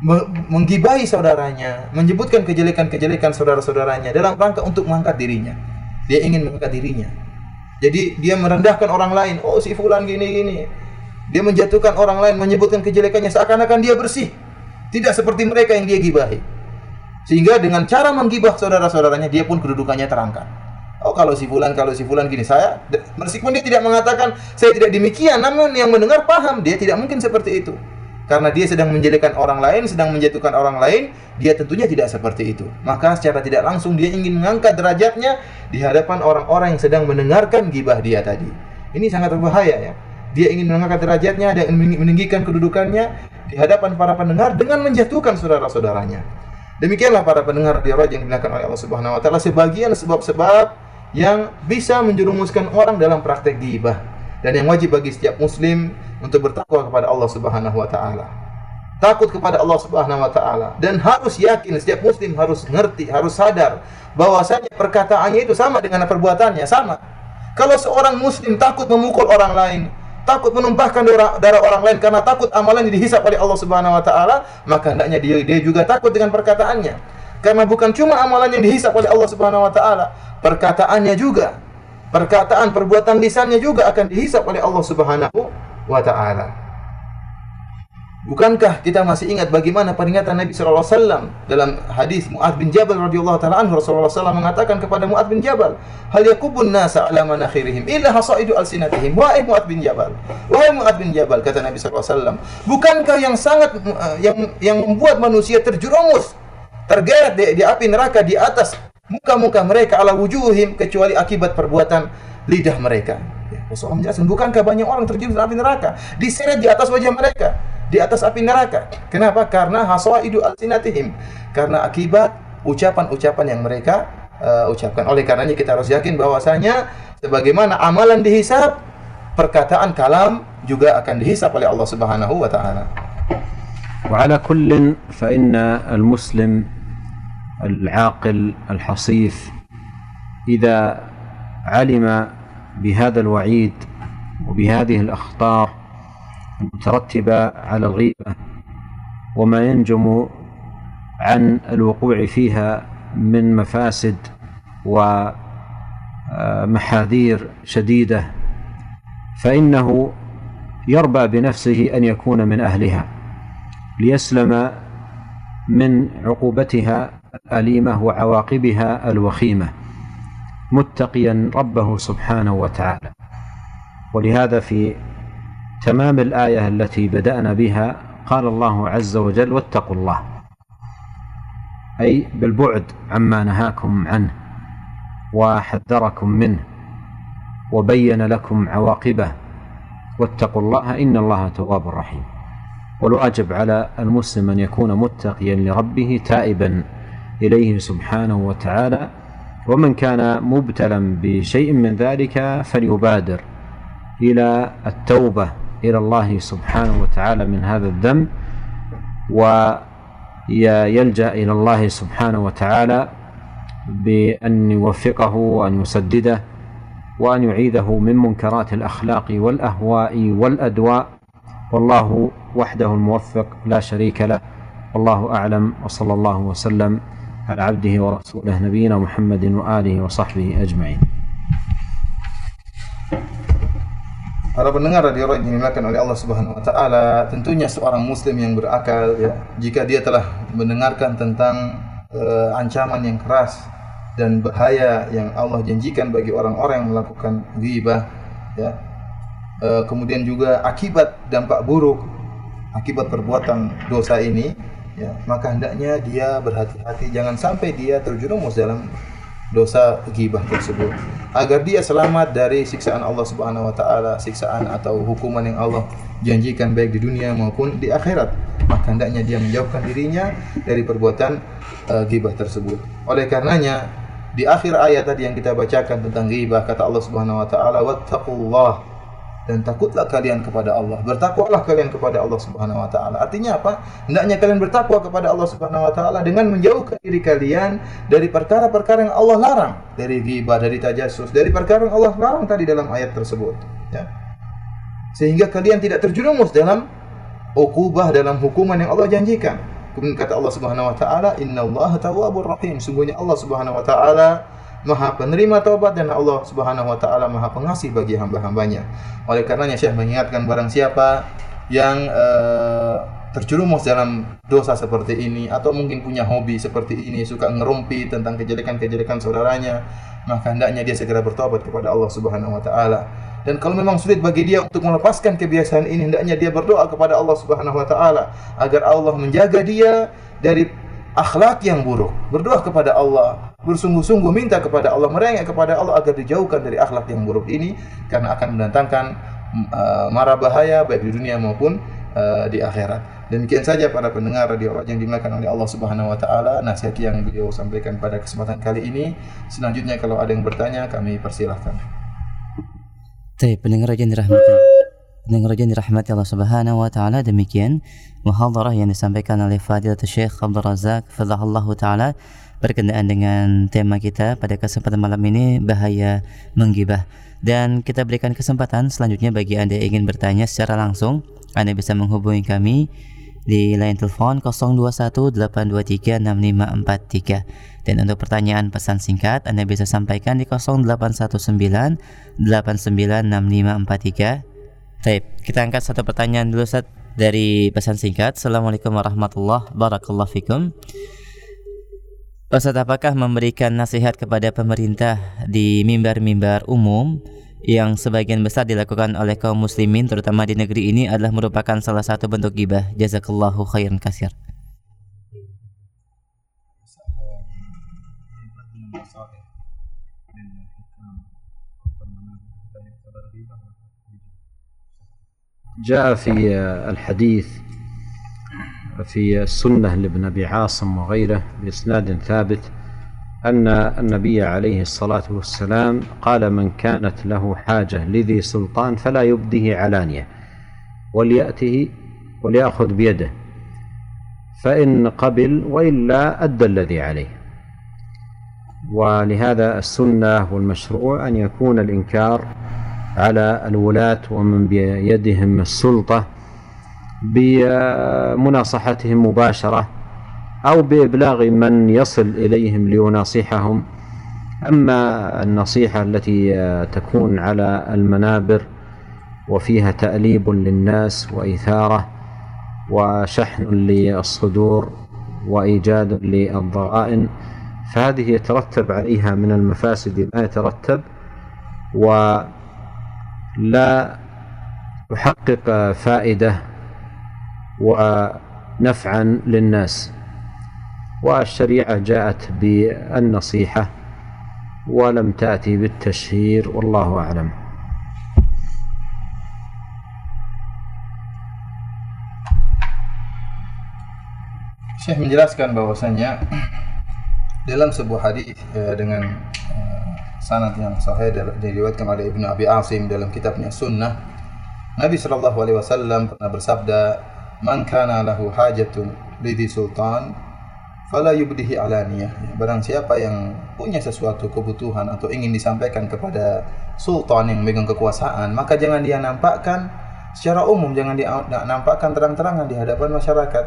menggibahi saudaranya, menyebutkan kejelekan-kejelekan saudara-saudaranya dalam rangka untuk mengangkat dirinya. Dia ingin mengangkat dirinya. Jadi dia merendahkan orang lain. Oh si fulan gini-gini. Dia menjatuhkan orang lain, menyebutkan kejelekannya seakan-akan dia bersih. Tidak seperti mereka yang dia gibahi. Sehingga dengan cara menggibah saudara-saudaranya, dia pun kedudukannya terangkat. Oh kalau si fulan, kalau si fulan gini, saya meskipun dia tidak mengatakan saya tidak demikian, namun yang mendengar paham dia tidak mungkin seperti itu karena dia sedang menjelekan orang lain, sedang menjatuhkan orang lain, dia tentunya tidak seperti itu. Maka secara tidak langsung dia ingin mengangkat derajatnya di hadapan orang-orang yang sedang mendengarkan gibah dia tadi. Ini sangat berbahaya ya. Dia ingin mengangkat derajatnya dan meninggikan kedudukannya di hadapan para pendengar dengan menjatuhkan saudara-saudaranya. Demikianlah para pendengar di yang dilakukan oleh Allah Subhanahu wa taala sebagian sebab-sebab yang bisa menjerumuskan orang dalam praktek gibah dan yang wajib bagi setiap muslim untuk bertakwa kepada Allah Subhanahu wa taala. Takut kepada Allah Subhanahu wa taala dan harus yakin setiap muslim harus ngerti, harus sadar bahwasanya perkataannya itu sama dengan perbuatannya, sama. Kalau seorang muslim takut memukul orang lain, takut menumpahkan darah, orang lain karena takut amalannya dihisap oleh Allah Subhanahu wa taala, maka hendaknya dia dia juga takut dengan perkataannya. Karena bukan cuma amalannya dihisap oleh Allah Subhanahu wa taala, perkataannya juga. Perkataan, perbuatan lisannya juga akan dihisap oleh Allah Subhanahu wa taala. Bukankah kita masih ingat bagaimana peringatan Nabi sallallahu alaihi wasallam dalam hadis Muadz bin Jabal radhiyallahu taala anhu Rasulullah SAW mengatakan kepada Muadz bin Jabal, "Hal yakubun nasa ala manakhirihim illa hasaidu alsinatihim." Wahai Muadz bin Jabal, wahai Muadz bin Jabal kata Nabi sallallahu alaihi wasallam, bukankah yang sangat uh, yang yang membuat manusia terjerumus tergeret di, di api neraka di atas muka-muka mereka ala wujuhim kecuali akibat perbuatan lidah mereka. Rasulullah menjelaskan, bukankah banyak orang terjun dalam api neraka? Diseret di atas wajah mereka, di atas api neraka. Kenapa? Karena haswaidu al-sinatihim. Karena akibat ucapan-ucapan yang mereka uh, ucapkan. Oleh karenanya kita harus yakin bahwasanya sebagaimana amalan dihisap, perkataan kalam juga akan dihisap oleh Allah Subhanahu wa taala. وعلى كل فإن المسلم العاقل الحصيف. إذا علم بهذا الوعيد وبهذه الأخطار المترتبة على الغيبة وما ينجم عن الوقوع فيها من مفاسد ومحاذير شديدة فإنه يربى بنفسه أن يكون من أهلها ليسلم من عقوبتها الأليمة وعواقبها الوخيمة متقيا ربه سبحانه وتعالى. ولهذا في تمام الآية التي بدأنا بها قال الله عز وجل واتقوا الله. أي بالبعد عما نهاكم عنه وحذركم منه وبين لكم عواقبه. واتقوا الله إن الله تواب رحيم. والواجب على المسلم أن يكون متقيا لربه تائبا. إليه سبحانه وتعالى ومن كان مبتلا بشيء من ذلك فليبادر إلى التوبة إلى الله سبحانه وتعالى من هذا الذنب ويلجأ إلى الله سبحانه وتعالى بأن يوفقه وأن يسدده وأن يعيذه من منكرات الأخلاق والأهواء والأدواء. والله وحده الموفق لا شريك له. والله أعلم وصلى الله وسلم على عبده ورسوله نبينا محمد وآله وصحبه أجمعين Para pendengar radio yang dimuliakan oleh Allah Subhanahu wa taala, tentunya seorang muslim yang berakal ya, jika dia telah mendengarkan tentang uh, ancaman yang keras dan bahaya yang Allah janjikan bagi orang-orang yang melakukan ghibah ya. Uh, kemudian juga akibat dampak buruk akibat perbuatan dosa ini ya, maka hendaknya dia berhati-hati jangan sampai dia terjerumus dalam dosa ghibah tersebut agar dia selamat dari siksaan Allah Subhanahu wa taala, siksaan atau hukuman yang Allah janjikan baik di dunia maupun di akhirat. Maka hendaknya dia menjauhkan dirinya dari perbuatan uh, ghibah tersebut. Oleh karenanya di akhir ayat tadi yang kita bacakan tentang ghibah kata Allah Subhanahu wa taala wattaqullah dan takutlah kalian kepada Allah. Bertakwalah kalian kepada Allah Subhanahu wa taala. Artinya apa? Hendaknya kalian bertakwa kepada Allah Subhanahu wa taala dengan menjauhkan diri kalian dari perkara-perkara yang Allah larang, dari ghibah, dari tajassus, dari perkara yang Allah larang tadi dalam ayat tersebut, ya. Sehingga kalian tidak terjerumus dalam ukubah dalam hukuman yang Allah janjikan. Kemudian kata Allah Subhanahu wa taala, "Innallaha tawwabur rahim." Sungguhnya Allah Subhanahu wa taala Maha penerima taubat dan Allah Subhanahu wa taala Maha pengasih bagi hamba-hambanya. Oleh karenanya Syekh mengingatkan barang siapa yang uh, terjerumus dalam dosa seperti ini atau mungkin punya hobi seperti ini suka ngerumpi tentang kejelekan-kejelekan saudaranya maka hendaknya dia segera bertobat kepada Allah Subhanahu wa taala dan kalau memang sulit bagi dia untuk melepaskan kebiasaan ini hendaknya dia berdoa kepada Allah Subhanahu wa taala agar Allah menjaga dia dari akhlak yang buruk berdoa kepada Allah bersungguh-sungguh minta kepada Allah, merengek kepada Allah agar dijauhkan dari akhlak yang buruk ini karena akan mendatangkan uh, mara bahaya baik di dunia maupun uh, di akhirat. Demikian saja para pendengar radio yang dimuliakan oleh Allah Subhanahu wa taala nasihat yang beliau sampaikan pada kesempatan kali ini. Selanjutnya kalau ada yang bertanya kami persilahkan. Baik, pendengar yang dirahmati Pendengar yang dirahmati Allah Subhanahu wa taala demikian muhadharah yang disampaikan oleh Fadilatul Syekh Abdul Razak fadhahullahu taala. Berkenaan dengan tema kita pada kesempatan malam ini bahaya menggibah. Dan kita berikan kesempatan selanjutnya bagi Anda yang ingin bertanya secara langsung Anda bisa menghubungi kami di line telepon 0218236543 dan untuk pertanyaan pesan singkat Anda bisa sampaikan di 0819896543 Baik, kita angkat satu pertanyaan dulu Ustaz dari pesan singkat Assalamualaikum warahmatullahi wabarakatuh Ustaz apakah memberikan nasihat kepada pemerintah di mimbar-mimbar umum yang sebagian besar dilakukan oleh kaum muslimin terutama di negeri ini adalah merupakan salah satu bentuk gibah. Jazakallahu khairan kasir. جاء في الحديث في السنة لابن أبي عاصم وغيره بإسناد ثابت أن النبي عليه الصلاة والسلام قال من كانت له حاجة لذي سلطان فلا يبديه علانية وليأته وليأخذ بيده فإن قبل وإلا أدى الذي عليه. ولهذا السنة والمشروع أن يكون الإنكار على الولاة ومن بيدهم السلطة بمناصحتهم مباشرة أو بإبلاغ من يصل إليهم ليناصحهم. أما النصيحة التي تكون على المنابر وفيها تأليب للناس وإثارة وشحن للصدور وإيجاد للضغائن فهذه يترتب عليها من المفاسد ما يترتب ولا تحقق فائدة ونفعا للناس. والشريعة جاءت بالنصيحة ولم تأتي بالتشهير والله أعلم. Syekh menjelaskan bahwasanya dalam sebuah hadis uh, dengan sanad yang sahih diriwayatkan oleh Ibnu Abi Asim dalam kitabnya Sunnah. Nabi sallallahu alaihi wasallam pernah bersabda man kana lahu hajatun lidhi sultan fala yubdihi alaniyah. Barang siapa yang punya sesuatu kebutuhan atau ingin disampaikan kepada sultan yang memegang kekuasaan maka jangan dia nampakkan secara umum jangan dia nampakkan terang-terangan di hadapan masyarakat.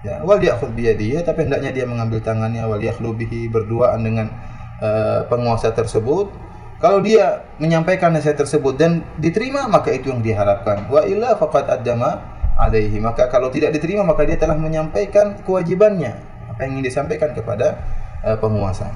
Ya wal ya'khudh bi yadihi tapi hendaknya dia mengambil tangannya wal yakhlu bihi berduaan dengan uh, penguasa tersebut. Kalau dia menyampaikan nasihat tersebut dan diterima maka itu yang diharapkan. Wa illa faqad addama alaihi. Maka kalau tidak diterima maka dia telah menyampaikan kewajibannya. Apa yang ingin disampaikan kepada uh, penguasa.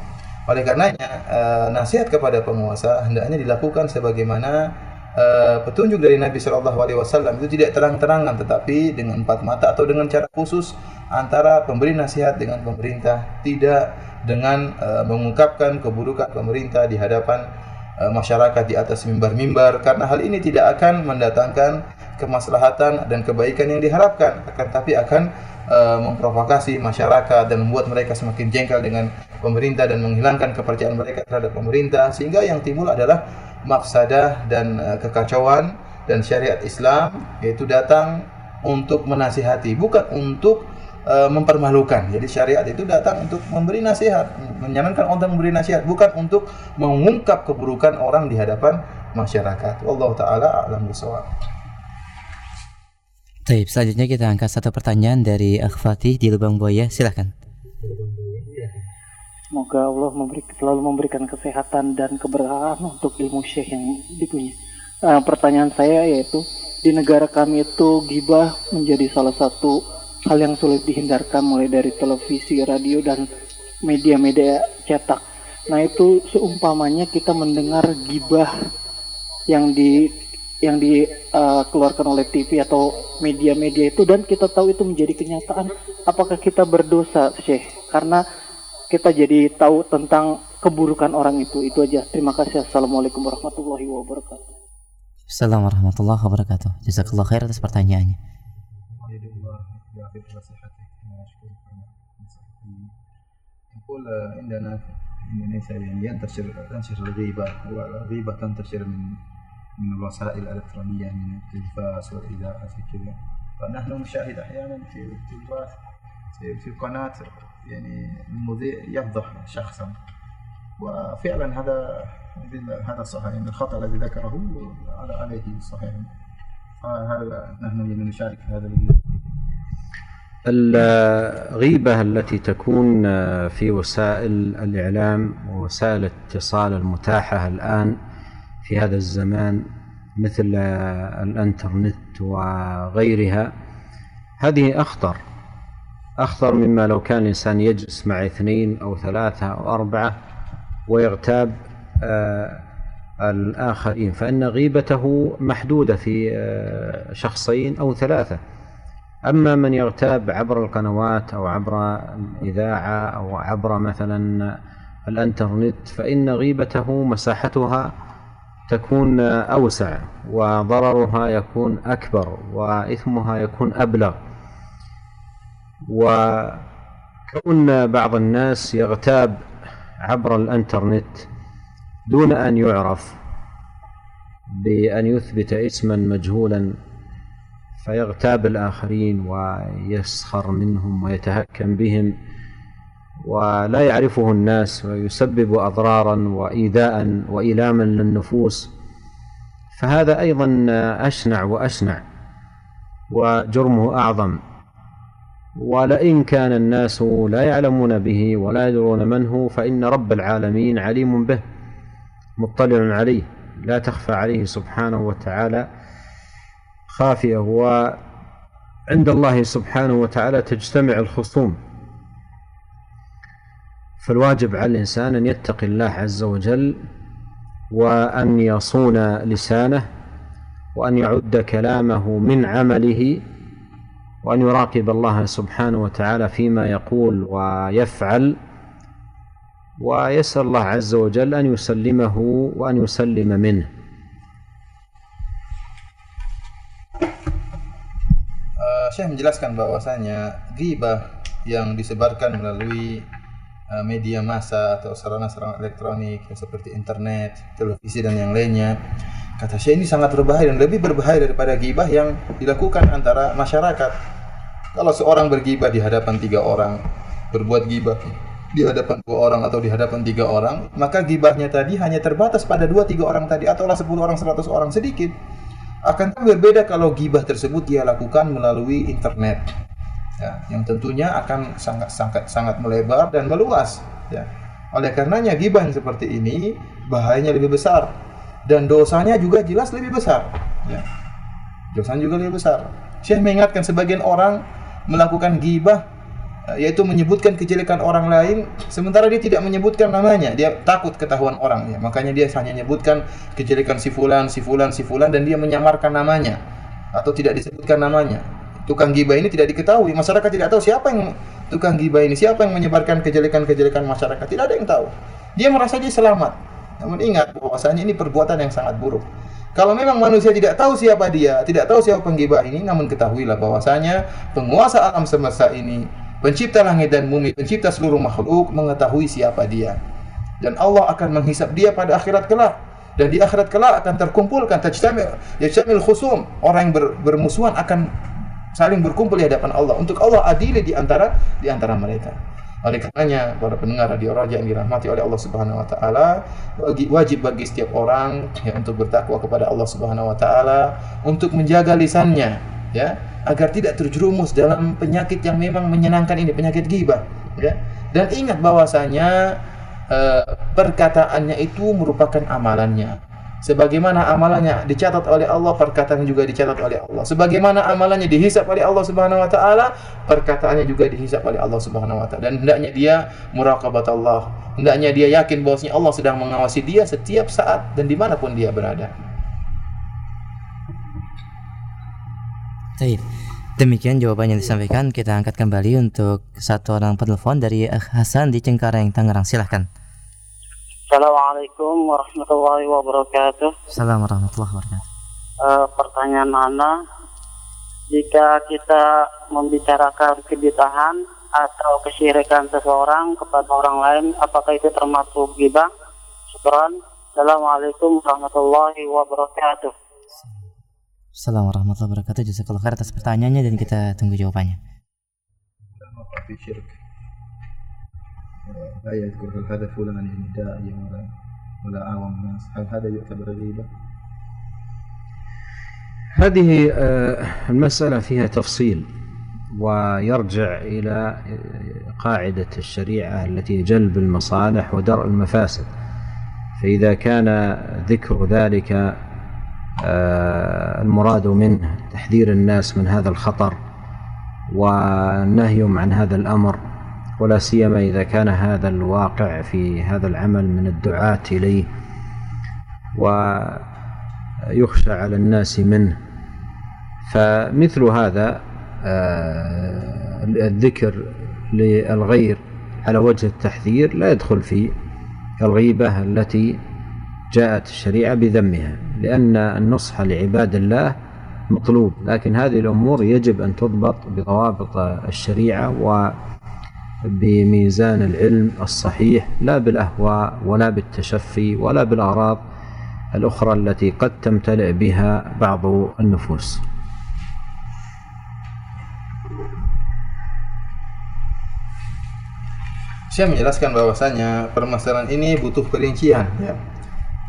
Oleh karenanya uh, nasihat kepada penguasa hendaknya dilakukan sebagaimana uh, petunjuk dari Nabi Shallallahu Alaihi Wasallam. Itu tidak terang-terangan tetapi dengan empat mata atau dengan cara khusus antara pemberi nasihat dengan pemerintah. Tidak dengan uh, mengungkapkan keburukan pemerintah di hadapan uh, masyarakat di atas mimbar-mimbar karena hal ini tidak akan mendatangkan kemaslahatan dan kebaikan yang diharapkan akan tapi akan uh, memprovokasi masyarakat dan membuat mereka semakin jengkel dengan pemerintah dan menghilangkan kepercayaan mereka terhadap pemerintah sehingga yang timbul adalah maksadah dan uh, kekacauan dan syariat Islam yaitu datang untuk menasihati bukan untuk uh, mempermalukan. Jadi syariat itu datang untuk memberi nasihat, menyarankan untuk memberi nasihat, bukan untuk mengungkap keburukan orang di hadapan masyarakat. Allah taala alam bisawab. Baik, selanjutnya kita angkat satu pertanyaan dari Akhfati di Lubang Buaya. Silahkan. Semoga Allah memberi, selalu memberikan kesehatan dan keberkahan untuk ilmu syekh yang dipunya. Uh, pertanyaan saya yaitu di negara kami itu gibah menjadi salah satu hal yang sulit dihindarkan mulai dari televisi, radio dan media-media cetak. Nah itu seumpamanya kita mendengar gibah yang di yang dikeluarkan uh, oleh TV atau media-media itu dan kita tahu itu menjadi kenyataan apakah kita berdosa Syekh? Karena kita jadi tahu tentang keburukan orang itu. Itu aja. Terima kasih. Assalamualaikum warahmatullahi wabarakatuh. Assalamualaikum warahmatullahi wabarakatuh. Jazakallah khair atas pertanyaannya يعطيك صحتك أشكرك نقول عندنا في إندونيسيا يعني ينتشر تنتشر الغيبة والغيبة تنتشر من من الوسائل الإلكترونية من التلفاز والإذاعة في كذا. فنحن نشاهد أحيانا في التلفاز في قناة يعني المذيع يفضح شخصا. وفعلا هذا هذا صحيح يعني الخطأ الذي ذكره عليه صحيح. فهذا نحن نشارك هذا الغيبة التي تكون في وسائل الإعلام ووسائل الاتصال المتاحة الآن في هذا الزمان مثل الإنترنت وغيرها هذه أخطر أخطر مما لو كان الإنسان يجلس مع اثنين أو ثلاثة أو أربعة ويغتاب آه، الآخرين فإن غيبته محدودة في آه، شخصين أو ثلاثة. أما من يغتاب عبر القنوات أو عبر الإذاعة أو عبر مثلا الإنترنت فإن غيبته مساحتها تكون أوسع وضررها يكون أكبر وإثمها يكون أبلغ. وكون بعض الناس يغتاب عبر الإنترنت دون أن يعرف بأن يثبت اسما مجهولا فيغتاب الآخرين ويسخر منهم ويتهكم بهم ولا يعرفه الناس ويسبب أضرارا وإيذاء وإيلاما للنفوس. فهذا أيضا أشنع وأشنع وجرمه أعظم. ولئن كان الناس لا يعلمون به ولا يدرون من هو فإن رب العالمين عليم به مطلع عليه لا تخفى عليه سبحانه وتعالى. خافية وعند الله سبحانه وتعالى تجتمع الخصوم. فالواجب على الإنسان أن يتقي الله عز وجل وأن يصون لسانه وأن يعد كلامه من عمله وأن يراقب الله سبحانه وتعالى فيما يقول ويفعل. ويسأل الله عز وجل أن يسلمه وأن يسلم منه. Syekh menjelaskan bahwasanya ghibah yang disebarkan melalui uh, media massa atau sarana-sarana elektronik seperti internet, televisi dan yang lainnya. Kata Syekh ini sangat berbahaya dan lebih berbahaya daripada gibah yang dilakukan antara masyarakat. Kalau seorang bergibah di hadapan tiga orang, berbuat gibah di hadapan dua orang atau di hadapan tiga orang, maka gibahnya tadi hanya terbatas pada dua tiga orang tadi ataulah sepuluh orang seratus orang sedikit. Akan berbeda kalau gibah tersebut dia lakukan melalui internet, ya, yang tentunya akan sangat sangat sangat melebar dan meluas. Ya. Oleh karenanya gibah seperti ini bahayanya lebih besar dan dosanya juga jelas lebih besar. Ya. Dosanya juga lebih besar. Syekh mengingatkan sebagian orang melakukan gibah yaitu menyebutkan kejelekan orang lain sementara dia tidak menyebutkan namanya. Dia takut ketahuan orang ya. Makanya dia hanya menyebutkan kejelekan si fulan si fulan si fulan dan dia menyamarkan namanya atau tidak disebutkan namanya. Tukang gibah ini tidak diketahui. Masyarakat tidak tahu siapa yang tukang gibah ini siapa yang menyebarkan kejelekan-kejelekan masyarakat. Tidak ada yang tahu. Dia merasa dia selamat. Namun ingat bahwasanya ini perbuatan yang sangat buruk. Kalau memang manusia tidak tahu siapa dia, tidak tahu siapa penggibah ini, namun ketahuilah bahwasanya penguasa alam semesta ini pencipta langit dan bumi, pencipta seluruh makhluk mengetahui siapa dia. Dan Allah akan menghisap dia pada akhirat kelak. Dan di akhirat kelak akan terkumpulkan tajtamil yajtamil khusum, orang yang ber, bermusuhan akan saling berkumpul di hadapan Allah untuk Allah adili di antara di antara mereka. Oleh karenanya para pendengar radio Raja yang dirahmati oleh Allah Subhanahu wa taala, wajib bagi setiap orang ya untuk bertakwa kepada Allah Subhanahu wa taala, untuk menjaga lisannya, ya agar tidak terjerumus dalam penyakit yang memang menyenangkan ini penyakit ghibah ya. Dan ingat bahwasanya e, perkataannya itu merupakan amalannya. Sebagaimana amalannya dicatat oleh Allah perkataannya juga dicatat oleh Allah. Sebagaimana amalannya dihisap oleh Allah Subhanahu wa taala perkataannya juga dihisap oleh Allah Subhanahu wa taala. Dan hendaknya dia muraqabat Allah. Hendaknya dia yakin bahwasanya Allah sedang mengawasi dia setiap saat dan di mana pun dia berada Taib. Demikian jawaban yang disampaikan. Kita angkat kembali untuk satu orang penelpon dari Hasan di Cengkareng, Tangerang. Silahkan. Assalamualaikum warahmatullahi wabarakatuh. Assalamualaikum warahmatullahi wabarakatuh. Uh, pertanyaan mana? Jika kita membicarakan kebitahan atau kesyirikan seseorang kepada orang lain, apakah itu termasuk gibah? Syukran. Assalamualaikum warahmatullahi wabarakatuh. Assalamualaikum warahmatullahi wabarakatuh. Jazakallah khair atas pertanyaannya dan kita tunggu jawabannya. لا يذكر هل هذا فلان داعي ولا ولا أعوم الناس هل هذا يعتبر غيبة؟ هذه المسألة فيها تفصيل ويرجع إلى قاعدة الشريعة التي جلب المصالح ودرء المفاسد فإذا كان ذكر ذلك المراد منه تحذير الناس من هذا الخطر ونهيهم عن هذا الأمر ولا سيما إذا كان هذا الواقع في هذا العمل من الدعاة إليه ويخشى على الناس منه. فمثل هذا آه، الذكر للغير على وجه التحذير لا يدخل في الغيبة التي جاءت الشريعة بذمها. لأن النصح لعباد الله مطلوب لكن هذه الأمور يجب أن تضبط بضوابط الشريعة وبميزان العلم الصحيح لا بالأهواء ولا بالتشفي ولا بالأغراض الأخرى التي قد تمتلئ بها بعض النفوس Saya menjelaskan bahwasanya permasalahan ini butuh perincian ya.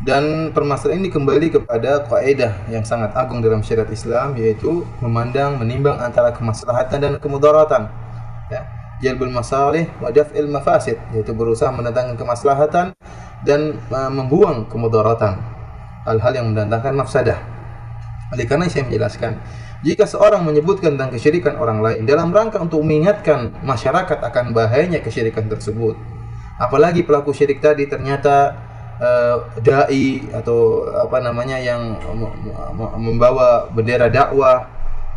Dan permasalahan ini kembali kepada kaidah yang sangat agung dalam syariat Islam yaitu memandang menimbang antara kemaslahatan dan kemudaratan. Ya. Jalbul masalih wa daf'il mafasid yaitu berusaha mendatangkan kemaslahatan dan uh, membuang kemudaratan. Hal-hal yang mendatangkan mafsadah. Oleh karena saya menjelaskan jika seorang menyebutkan tentang kesyirikan orang lain dalam rangka untuk mengingatkan masyarakat akan bahayanya kesyirikan tersebut, apalagi pelaku syirik tadi ternyata uh, dai atau apa namanya yang membawa bendera dakwah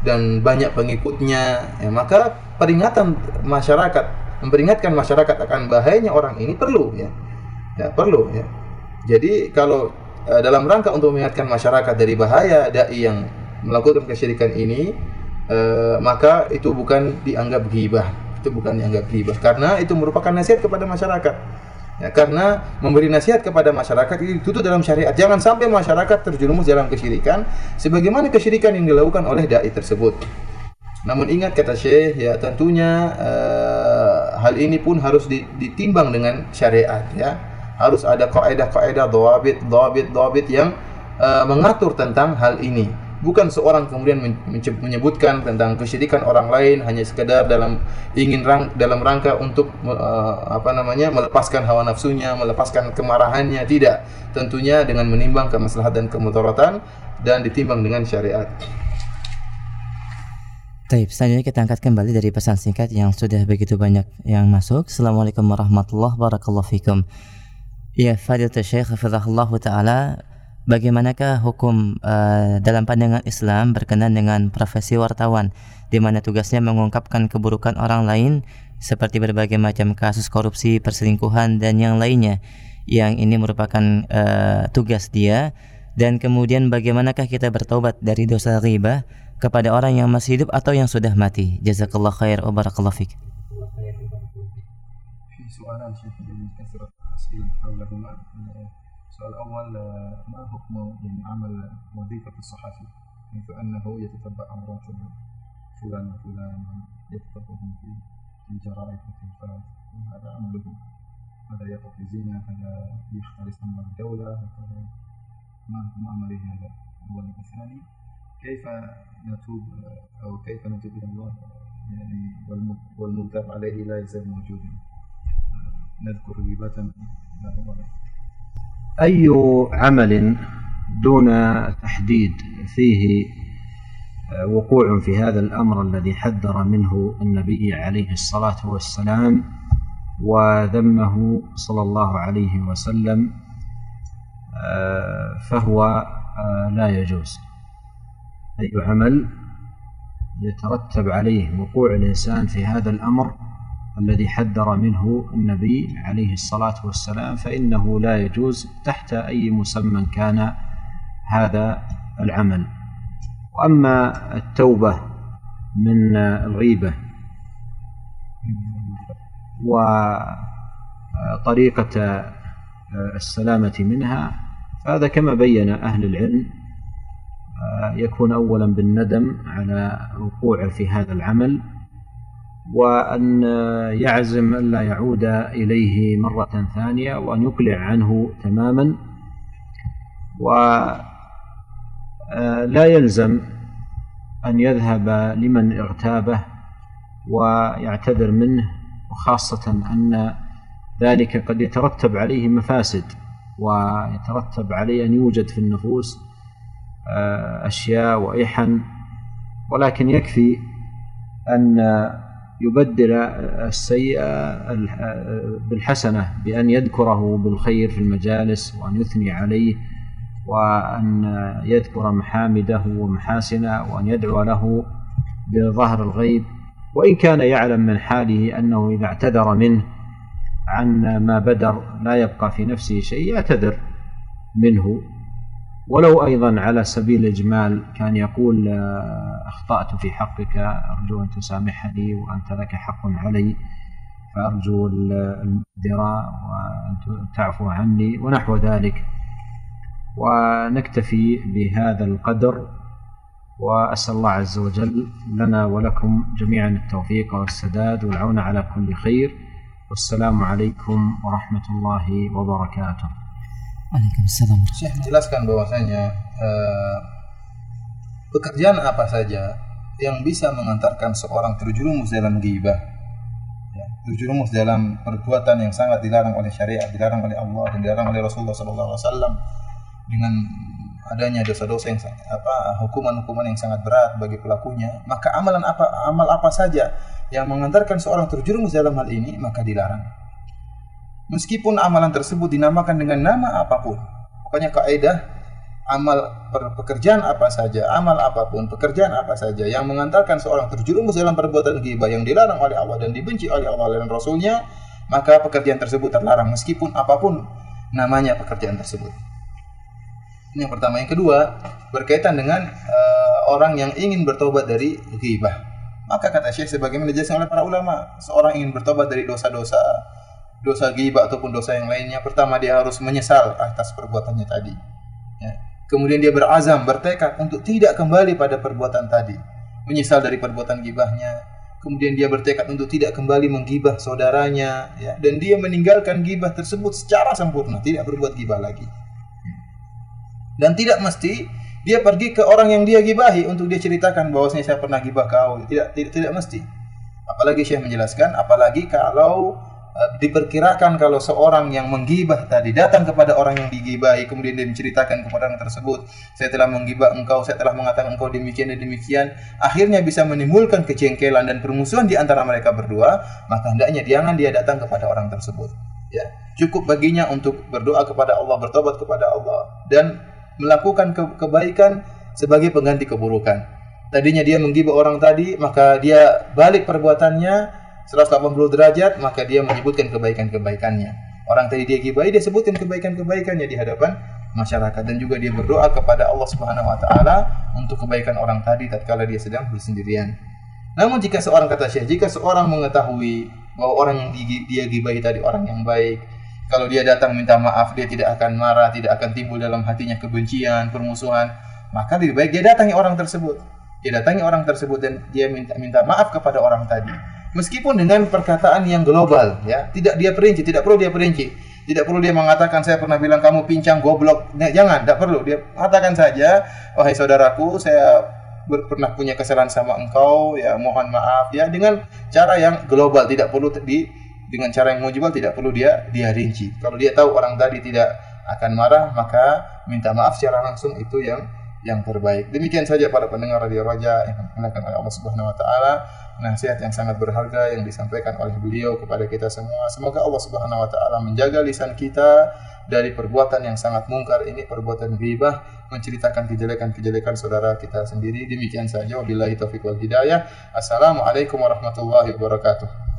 dan banyak pengikutnya. Ya, maka peringatan masyarakat memperingatkan masyarakat akan bahayanya orang ini perlu ya. Ya perlu ya. Jadi kalau uh, dalam rangka untuk mengingatkan masyarakat dari bahaya dai yang melakukan kesyirikan ini uh, maka itu bukan dianggap ghibah. Itu bukan dianggap ghibah. Karena itu merupakan nasihat kepada masyarakat. Ya, karena memberi nasihat kepada masyarakat itu ditutup dalam syariat. Jangan sampai masyarakat terjerumus dalam kesyirikan sebagaimana kesyirikan yang dilakukan oleh dai tersebut. Namun ingat kata Syekh ya tentunya uh, hal ini pun harus ditimbang dengan syariat ya. Harus ada kaidah-kaidah dawabit, dawabit, dawabit yang uh, mengatur tentang hal ini bukan seorang kemudian menyebutkan tentang kesyirikan orang lain hanya sekedar dalam ingin rang, dalam rangka untuk uh, apa namanya melepaskan hawa nafsunya, melepaskan kemarahannya tidak. Tentunya dengan menimbang kemaslahatan dan kemudaratan dan ditimbang dengan syariat. Taib, selanjutnya kita angkat kembali dari pesan singkat yang sudah begitu banyak yang masuk. Assalamualaikum warahmatullahi wabarakatuh. Ya, Fadilatul Syekh Hafizahullah Ta'ala bagaimanakah hukum uh, dalam pandangan Islam berkenaan dengan profesi wartawan di mana tugasnya mengungkapkan keburukan orang lain seperti berbagai macam kasus korupsi, perselingkuhan dan yang lainnya yang ini merupakan uh, tugas dia dan kemudian bagaimanakah kita bertobat dari dosa riba kepada orang yang masih hidup atau yang sudah mati. Jazakallah khair wa barakallahu fik. السؤال الأول ما حكم يعني عمل وظيفة الصحفي حيث أنه يتتبع أمرات فلان وفلان يكتبهم في الجرائد والتلفاز هذا عمله. هذا يقف في زنا هذا يختلس أمر الدولة هذا ما حكم عمله هذا؟ أولا الثاني كيف نتوب أو كيف نتوب إلى الله؟ يعني والمبتغ عليه لا يزال موجودا. نذكر غيبة لا أي عمل دون تحديد فيه وقوع في هذا الأمر الذي حذر منه النبي عليه الصلاة والسلام وذمه صلى الله عليه وسلم فهو لا يجوز. أي عمل يترتب عليه وقوع الإنسان في هذا الأمر الذي حذر منه النبي عليه الصلاة والسلام فإنه لا يجوز تحت أي مسمى كان هذا العمل. وأما التوبة من الغيبة وطريقة السلامة منها فهذا كما بين أهل العلم يكون أولا بالندم على الوقوع في هذا العمل وأن يعزم ألا يعود إليه مرة ثانية وأن يقلع عنه تماما. ولا يلزم أن يذهب لمن اغتابه ويعتذر منه وخاصة أن ذلك قد يترتب عليه مفاسد ويترتب عليه أن يوجد في النفوس أشياء وإحن ولكن يكفي أن يبدل السيئة بالحسنة بأن يذكره بالخير في المجالس وأن يثني عليه وأن يذكر محامده ومحاسنه وأن يدعو له بظهر الغيب. وإن كان يعلم من حاله أنه إذا اعتذر منه عن ما بدر لا يبقى في نفسه شيء يعتذر منه. ولو أيضا على سبيل الإجمال كان يقول آه، أخطأت في حقك أرجو أن تسامحني وأنت لك حق علي فأرجو الدراء وأن تعفو عني. ونحو ذلك. ونكتفي بهذا القدر وأسأل الله عز وجل لنا ولكم جميعا التوفيق والسداد والعون على كل خير. والسلام عليكم ورحمة الله وبركاته. Waalaikumsalam. Syekh menjelaskan bahwasanya uh, pekerjaan apa saja yang bisa mengantarkan seorang terjerumus dalam ghibah, ya, terjerumus dalam perbuatan yang sangat dilarang oleh syariat, dilarang oleh Allah dan dilarang oleh Rasulullah SAW dengan adanya dosa-dosa yang apa hukuman-hukuman yang sangat berat bagi pelakunya, maka amalan apa amal apa saja yang mengantarkan seorang terjerumus dalam hal ini maka dilarang meskipun amalan tersebut dinamakan dengan nama apa pun. Pokoknya kaidah amal pekerjaan apa saja, amal apa pun, pekerjaan apa saja yang mengantarkan seorang terjerumus dalam perbuatan ghibah yang dilarang oleh Allah dan dibenci oleh Allah dan Rasulnya, maka pekerjaan tersebut terlarang meskipun apa pun namanya pekerjaan tersebut. Ini yang pertama. Yang kedua, berkaitan dengan uh, orang yang ingin bertobat dari ghibah. Maka kata Syekh sebagaimana dijelaskan oleh para ulama, seorang ingin bertobat dari dosa-dosa dosa ghibah ataupun dosa yang lainnya, pertama dia harus menyesal atas perbuatannya tadi. Ya. Kemudian dia berazam, bertekad untuk tidak kembali pada perbuatan tadi. Menyesal dari perbuatan gibahnya. Kemudian dia bertekad untuk tidak kembali menggibah saudaranya. Ya. Dan dia meninggalkan gibah tersebut secara sempurna. Tidak berbuat gibah lagi. Dan tidak mesti dia pergi ke orang yang dia gibahi untuk dia ceritakan bahwasanya saya pernah gibah kau. Tidak tidak tidak mesti. Apalagi Syekh menjelaskan, apalagi kalau diperkirakan kalau seorang yang menggibah tadi datang kepada orang yang digibahi kemudian dia menceritakan kepada orang tersebut, saya telah menggibah engkau, saya telah mengatakan engkau demikian dan demikian, akhirnya bisa menimbulkan kejengkelan dan permusuhan di antara mereka berdua, maka hendaknya jangan dia datang kepada orang tersebut. Ya, cukup baginya untuk berdoa kepada Allah, bertobat kepada Allah dan melakukan ke kebaikan sebagai pengganti keburukan. Tadinya dia menggibah orang tadi, maka dia balik perbuatannya 180 derajat, maka dia menyebutkan kebaikan-kebaikannya. Orang tadi dia gibahi, dia sebutkan kebaikan-kebaikannya di hadapan masyarakat dan juga dia berdoa kepada Allah Subhanahu wa taala untuk kebaikan orang tadi tatkala dia sedang bersendirian. Namun jika seorang kata Syekh, jika seorang mengetahui bahwa orang yang dia gibahi tadi orang yang baik, kalau dia datang minta maaf, dia tidak akan marah, tidak akan timbul dalam hatinya kebencian, permusuhan. Maka lebih baik dia datangi orang tersebut. Dia datangi orang tersebut dan dia minta minta maaf kepada orang tadi. Meskipun dengan perkataan yang global, ya, tidak dia perinci, tidak perlu dia perinci. Tidak perlu dia mengatakan saya pernah bilang kamu pincang, goblok. Nah, jangan, tidak perlu. Dia katakan saja, wahai saudaraku, saya pernah punya kesalahan sama engkau, ya mohon maaf, ya dengan cara yang global, tidak perlu di dengan cara yang mujibal tidak perlu dia dia rinci. Kalau dia tahu orang tadi tidak akan marah, maka minta maaf secara langsung itu yang yang terbaik. Demikian saja para pendengar Radio Raja yang dimuliakan oleh Allah Subhanahu wa taala, nasihat yang sangat berharga yang disampaikan oleh beliau kepada kita semua. Semoga Allah Subhanahu wa taala menjaga lisan kita dari perbuatan yang sangat mungkar ini perbuatan ghibah menceritakan kejelekan-kejelekan saudara kita sendiri. Demikian saja wabillahi taufik wal hidayah. Assalamualaikum warahmatullahi wabarakatuh.